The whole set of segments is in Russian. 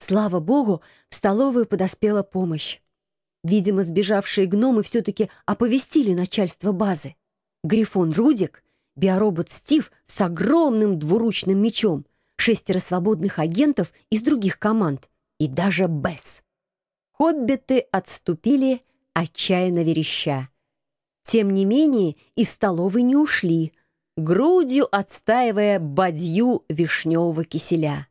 Слава богу, в столовую подоспела помощь. Видимо, сбежавшие гномы все-таки оповестили начальство базы. Грифон Рудик, биоробот Стив с огромным двуручным мечом, шестеро свободных агентов из других команд и даже Бесс. Хоббиты отступили, отчаянно вереща. Тем не менее, из столовой не ушли, грудью отстаивая бадью вишневого киселя.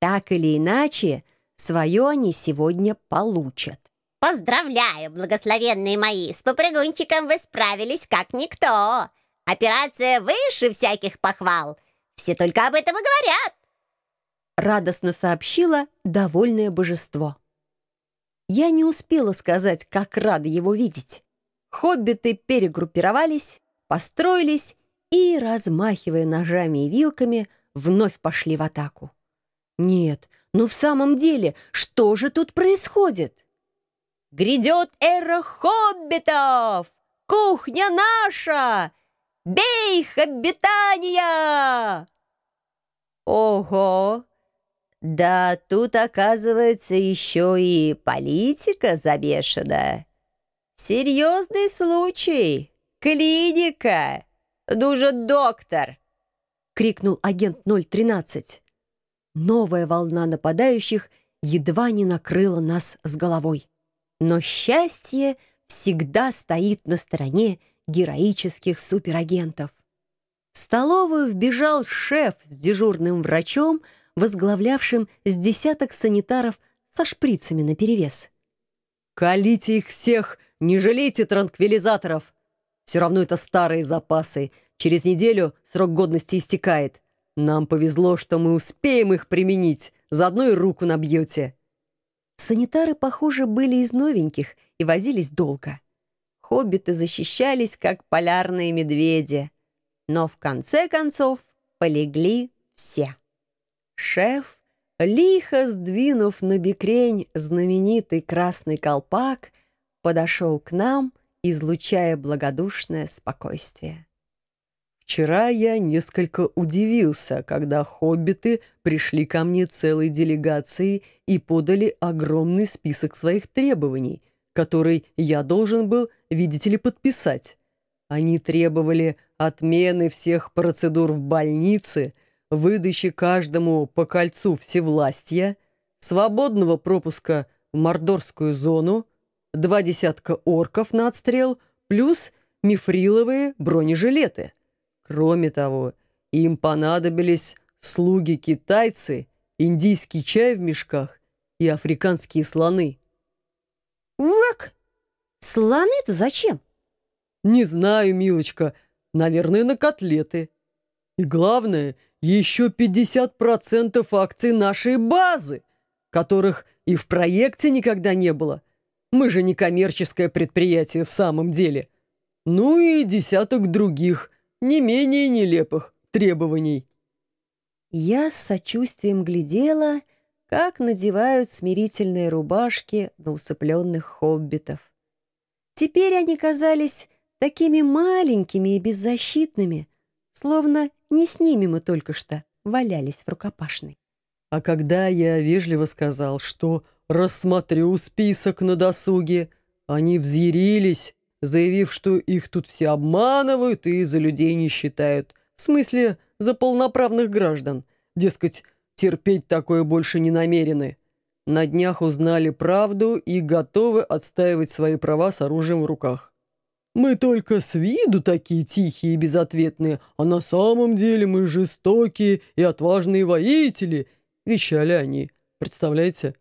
Так или иначе, свое они сегодня получат. Поздравляю, благословенные мои! С попрыгунчиком вы справились как никто! Операция выше всяких похвал! Все только об этом и говорят!» Радостно сообщила довольное божество. Я не успела сказать, как рада его видеть. Хоббиты перегруппировались, построились и, размахивая ножами и вилками, вновь пошли в атаку. Нет, ну в самом деле, что же тут происходит? Грядет эра хоббитов! Кухня наша! Бей, хоббитания! Ого! Да тут, оказывается, еще и политика забешена. Серьезный случай. Клиника. Дужа доктор!» — крикнул агент 013. Новая волна нападающих едва не накрыла нас с головой. Но счастье всегда стоит на стороне героических суперагентов. В столовую вбежал шеф с дежурным врачом, возглавлявшим с десяток санитаров со шприцами наперевес. «Колите их всех! Не жалейте транквилизаторов!» Все равно это старые запасы. Через неделю срок годности истекает. Нам повезло, что мы успеем их применить. Заодно и руку набьете. Санитары, похоже, были из новеньких и возились долго. Хоббиты защищались, как полярные медведи. Но в конце концов полегли все. Шеф, лихо сдвинув на бекрень знаменитый красный колпак, подошел к нам излучая благодушное спокойствие. Вчера я несколько удивился, когда хоббиты пришли ко мне целой делегацией и подали огромный список своих требований, который я должен был, видите ли, подписать. Они требовали отмены всех процедур в больнице, выдачи каждому по кольцу всевластия, свободного пропуска в Мордорскую зону, два десятка орков на отстрел, плюс мифриловые бронежилеты. Кроме того, им понадобились слуги-китайцы, индийский чай в мешках и африканские слоны. «Вак! Слоны-то зачем?» «Не знаю, милочка. Наверное, на котлеты. И главное, еще 50% акций нашей базы, которых и в проекте никогда не было. Мы же не коммерческое предприятие в самом деле. Ну и десяток других, не менее нелепых требований. Я с сочувствием глядела, как надевают смирительные рубашки на усыпленных хоббитов. Теперь они казались такими маленькими и беззащитными, словно не с ними мы только что валялись в рукопашной. А когда я вежливо сказал, что рассмотрю список на досуге. Они взъярились, заявив, что их тут все обманывают и за людей не считают. В смысле, за полноправных граждан. Дескать, терпеть такое больше не намерены. На днях узнали правду и готовы отстаивать свои права с оружием в руках. «Мы только с виду такие тихие и безответные, а на самом деле мы жестокие и отважные воители», — вещали они. Представляете?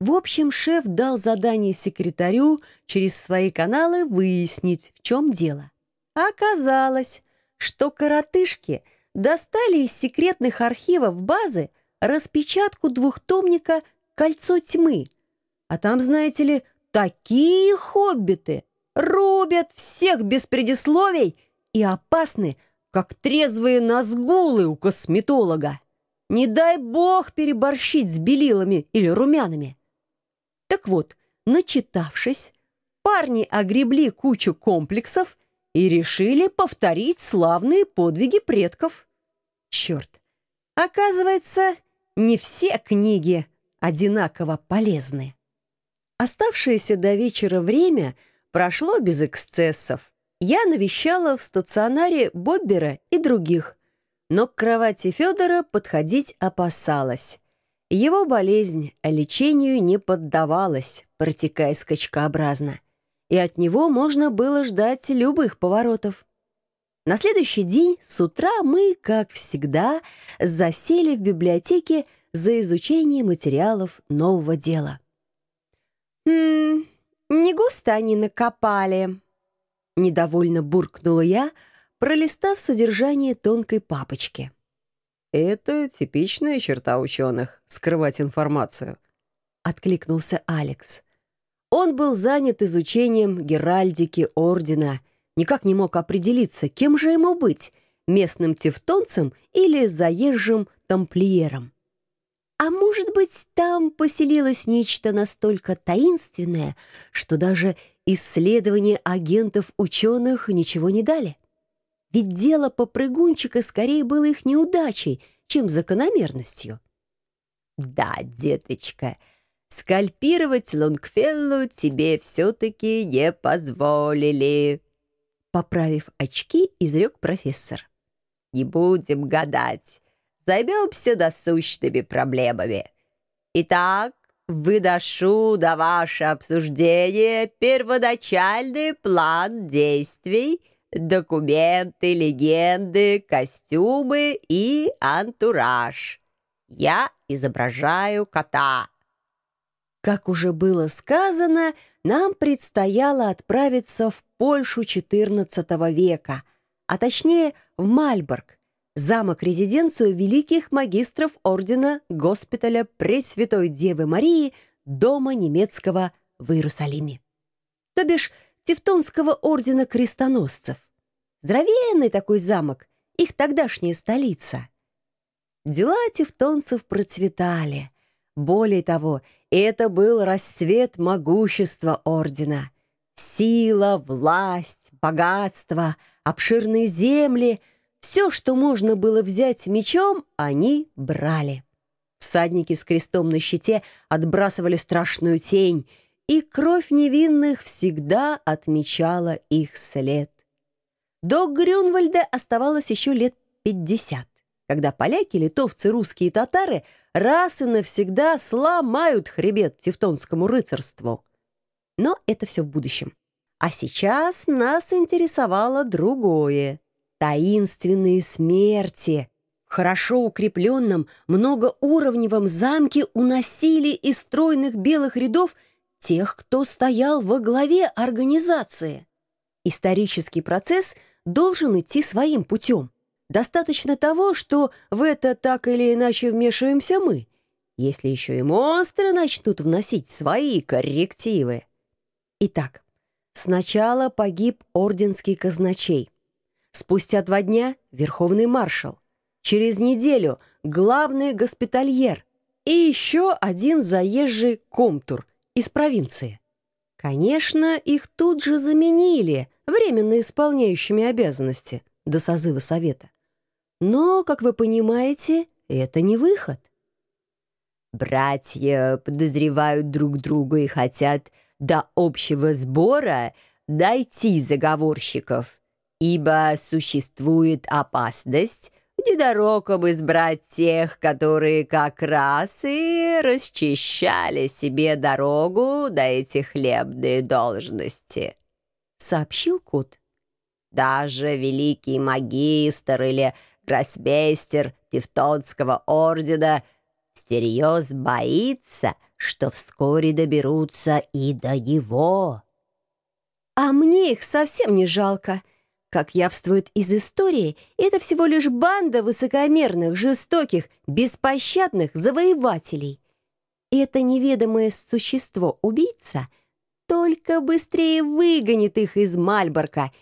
В общем, шеф дал задание секретарю через свои каналы выяснить, в чем дело. Оказалось, что коротышки достали из секретных архивов базы распечатку двухтомника «Кольцо тьмы». А там, знаете ли, такие хоббиты рубят всех без предисловий и опасны, как трезвые назгулы у косметолога. Не дай бог переборщить с белилами или румянами. Так вот, начитавшись, парни огребли кучу комплексов и решили повторить славные подвиги предков. Черт, оказывается, не все книги одинаково полезны. Оставшееся до вечера время прошло без эксцессов. Я навещала в стационаре Боббера и других, но к кровати Федора подходить опасалась. Его болезнь лечению не поддавалась, протекая скачкообразно, и от него можно было ждать любых поворотов. На следующий день с утра мы, как всегда, засели в библиотеке за изучение материалов нового дела. «Хм, не густо они накопали», — недовольно буркнула я, пролистав содержание тонкой папочки. «Это типичная черта ученых — скрывать информацию», — откликнулся Алекс. Он был занят изучением геральдики Ордена, никак не мог определиться, кем же ему быть — местным тевтонцем или заезжим тамплиером. А может быть, там поселилось нечто настолько таинственное, что даже исследования агентов ученых ничего не дали? Ведь дело попрыгунчика скорее было их неудачей, чем закономерностью. «Да, деточка, скальпировать Лонгфеллу тебе все-таки не позволили», поправив очки, изрек профессор. «Не будем гадать, займемся насущными проблемами. Итак, выношу до ваше обсуждение первоначальный план действий — документы, легенды, костюмы и антураж. Я изображаю кота. Как уже было сказано, нам предстояло отправиться в Польшу XIV века, а точнее в Мальборг, замок-резиденцию великих магистров ордена госпиталя Пресвятой Девы Марии Дома немецкого в Иерусалиме. То бишь Тевтонского ордена крестоносцев. Здоровенный такой замок, их тогдашняя столица. Дела тевтонцев процветали. Более того, это был расцвет могущества ордена. Сила, власть, богатство, обширные земли — все, что можно было взять мечом, они брали. Всадники с крестом на щите отбрасывали страшную тень — и кровь невинных всегда отмечала их след. До Грюнвальда оставалось еще лет пятьдесят, когда поляки, литовцы, русские и татары раз и навсегда сломают хребет тевтонскому рыцарству. Но это все в будущем. А сейчас нас интересовало другое. Таинственные смерти. В хорошо укрепленном, многоуровневом замке уносили из стройных белых рядов тех, кто стоял во главе организации. Исторический процесс должен идти своим путем. Достаточно того, что в это так или иначе вмешиваемся мы, если еще и монстры начнут вносить свои коррективы. Итак, сначала погиб орденский казначей. Спустя два дня — верховный маршал. Через неделю — главный госпитальер. И еще один заезжий комтур — из провинции. Конечно, их тут же заменили временно исполняющими обязанности до созыва совета. Но, как вы понимаете, это не выход. Братья подозревают друг друга и хотят до общего сбора дойти заговорщиков, ибо существует опасность недороком избрать тех, которые как раз и расчищали себе дорогу до эти хлебные должности», — сообщил Кут. «Даже великий магистр или гроссмейстер Тевтонского ордена всерьез боится, что вскоре доберутся и до него». «А мне их совсем не жалко», — как явствует из истории, это всего лишь банда высокомерных, жестоких, беспощадных завоевателей. Это неведомое существо-убийца только быстрее выгонит их из Мальборка,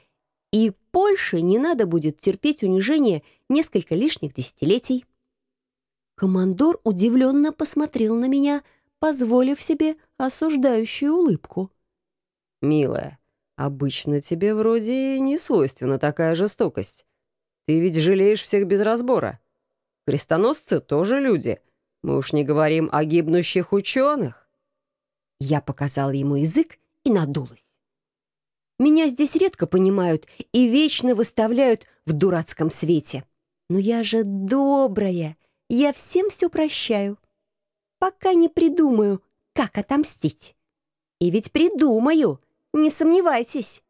и Польше не надо будет терпеть унижение несколько лишних десятилетий. Командор удивленно посмотрел на меня, позволив себе осуждающую улыбку. «Милая, Обычно тебе вроде не свойственна такая жестокость. Ты ведь жалеешь всех без разбора. Крестоносцы тоже люди. Мы уж не говорим о гибнущих ученых. Я показал ему язык и надулась. Меня здесь редко понимают и вечно выставляют в дурацком свете. Но я же добрая, я всем все прощаю. Пока не придумаю, как отомстить. И ведь придумаю, не сомневайтесь.